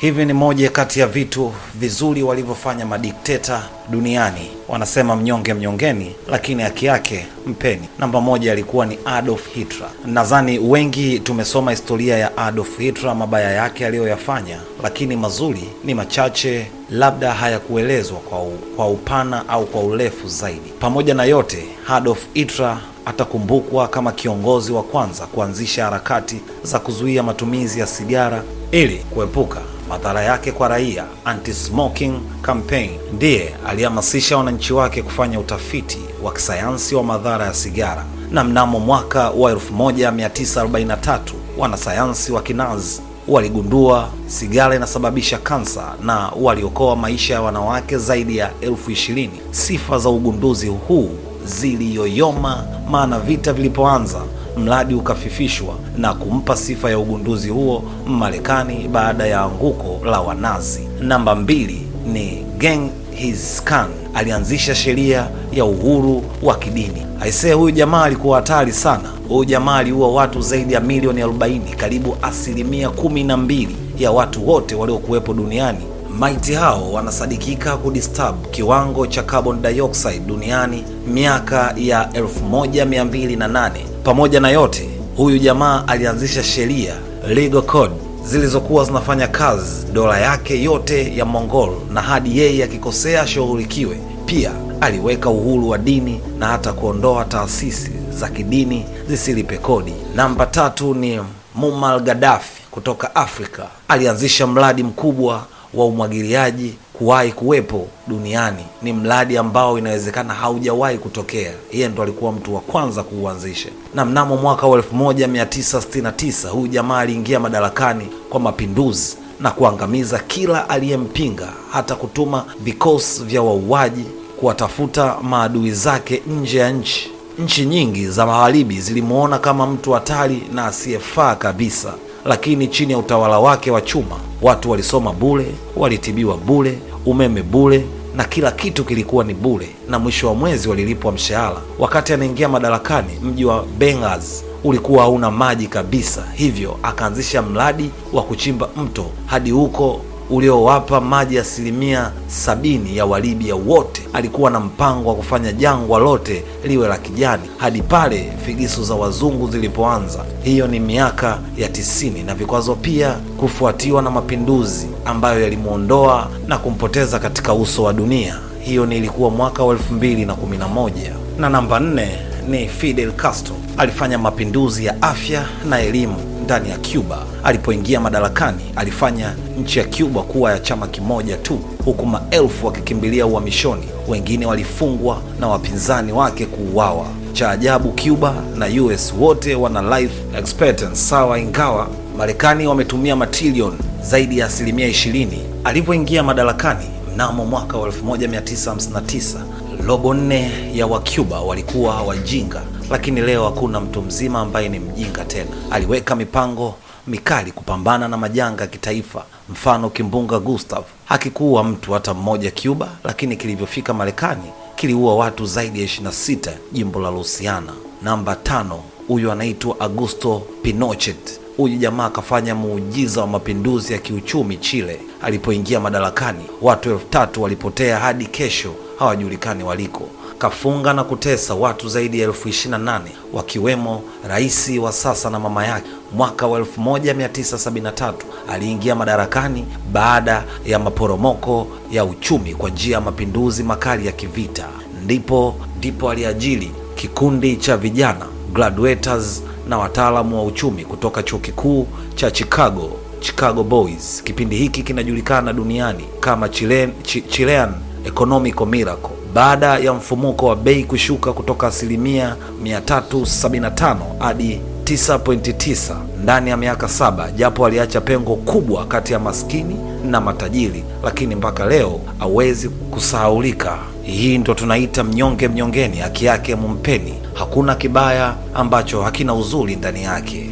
Hivi ni moja kati ya vitu vizuri walivyofanya madikteta duniani. Wanasema mnyonge mnyongeni, lakini haki yake mpeni. Namba moja alikuwa ni Adolf Hitler. Nadhani wengi tumesoma historia ya Adolf Hitler, mabaya yake aliyoyafanya, lakini mazuri ni machache, labda hayakuelezwa kwa, kwa upana au kwa urefu zaidi. Pamoja na yote, Adolf Hitler atakumbukwa kama kiongozi wa kwanza kuanzisha harakati za kuzuia matumizi ya sigara ili kuepuka madhara yake kwa raia. Anti-smoking campaign. Ndiye alihamasisha wananchi wake kufanya utafiti wa kisayansi wa madhara ya sigara, na mnamo mwaka wa 1943 wanasayansi wa Kinazi waligundua sigara inasababisha kansa na waliokoa maisha ya wanawake zaidi ya elfu ishirini. Sifa za ugunduzi huu ziliyoyoma, maana vita vilipoanza mradi ukafifishwa na kumpa sifa ya ugunduzi huo Marekani baada ya anguko la Wanazi. Namba mbili ni Genghis Khan, alianzisha sheria ya uhuru wa kidini. Aisee, huyu jamaa alikuwa hatari sana. Huyu jamaa aliua watu zaidi ya milioni 40, karibu asilimia kumi na mbili ya watu wote waliokuwepo duniani. Maiti hao wanasadikika kudisturb kiwango cha carbon dioxide duniani miaka ya 1208. Pamoja na yote, huyu jamaa alianzisha sheria legal code zilizokuwa zinafanya kazi dola yake yote ya Mongol, na hadi yeye akikosea shughulikiwe. Pia aliweka uhuru wa dini na hata kuondoa taasisi za kidini zisilipe kodi. Namba tatu ni Muammar Gaddafi kutoka Afrika, alianzisha mradi mkubwa wa umwagiliaji kuwahi kuwepo duniani. Ni mradi ambao inawezekana haujawahi kutokea. Yeye ndo alikuwa mtu wa kwanza kuuanzisha, na mnamo mwaka wa 1969 huyu jamaa aliingia madarakani kwa mapinduzi na kuangamiza kila aliyempinga, hata kutuma vikosi vya wauaji kuwatafuta maadui zake nje ya nchi. Nchi nyingi za magharibi zilimwona kama mtu hatari na asiyefaa kabisa, lakini chini ya utawala wake wa chuma watu walisoma bule walitibiwa bule umeme bule na kila kitu kilikuwa ni bule na mwisho wa mwezi walilipwa mshahara. Wakati anaingia madarakani, mji wa Benghazi ulikuwa hauna maji kabisa, hivyo akaanzisha mradi wa kuchimba mto hadi huko uliowapa maji asilimia sabini ya Walibia wote. Alikuwa na mpango wa kufanya jangwa lote liwe la kijani hadi pale figisu za wazungu zilipoanza. Hiyo ni miaka ya tisini, na vikwazo pia kufuatiwa na mapinduzi ambayo yalimwondoa na kumpoteza katika uso wa dunia. Hiyo ni ilikuwa mwaka wa elfu mbili na kumi na moja. Na namba nne ni Fidel Castro, alifanya mapinduzi ya afya na elimu ndani ya Cuba. Alipoingia madarakani, alifanya nchi ya Cuba kuwa ya chama kimoja tu, huku maelfu wakikimbilia uhamishoni, wengine walifungwa na wapinzani wake kuuawa. Cha ajabu, Cuba na US wote wana life expectancy sawa, ingawa Marekani wametumia matrilioni zaidi ya asilimia 20. Alivyoingia madarakani mnamo mwaka wa 1959 robo nne ya Wacuba walikuwa wajinga, lakini leo hakuna mtu mzima ambaye ni mjinga tena. Aliweka mipango mikali kupambana na majanga ya kitaifa. Mfano, kimbunga Gustav hakikuua mtu hata mmoja Cuba, lakini kilivyofika Marekani kiliua watu zaidi ya 26 jimbo la Louisiana. Namba tano, huyu anaitwa Augusto Pinochet. Huyu jamaa akafanya muujiza wa mapinduzi ya kiuchumi Chile. Alipoingia madarakani, watu elfu tatu walipotea hadi kesho hawajulikani waliko. Kafunga na kutesa watu zaidi ya elfu ishirini na nane wakiwemo rais wa sasa na mama yake. Mwaka wa 1973 aliingia madarakani baada ya maporomoko ya uchumi kwa njia ya mapinduzi makali ya kivita. Ndipo ndipo aliajiri kikundi cha vijana graduates na wataalamu wa uchumi kutoka chuo kikuu cha Chicago, Chicago Boys. Kipindi hiki kinajulikana duniani kama Chilean, Ch Chilean Economic Miracle baada ya mfumuko wa bei kushuka kutoka asilimia 375 hadi 9.9 ndani ya miaka saba, japo aliacha pengo kubwa kati ya maskini na matajiri, lakini mpaka leo hawezi kusahaulika. Hii ndo tunaita mnyonge mnyongeni, haki yake mumpeni. Hakuna kibaya ambacho hakina uzuri ndani yake.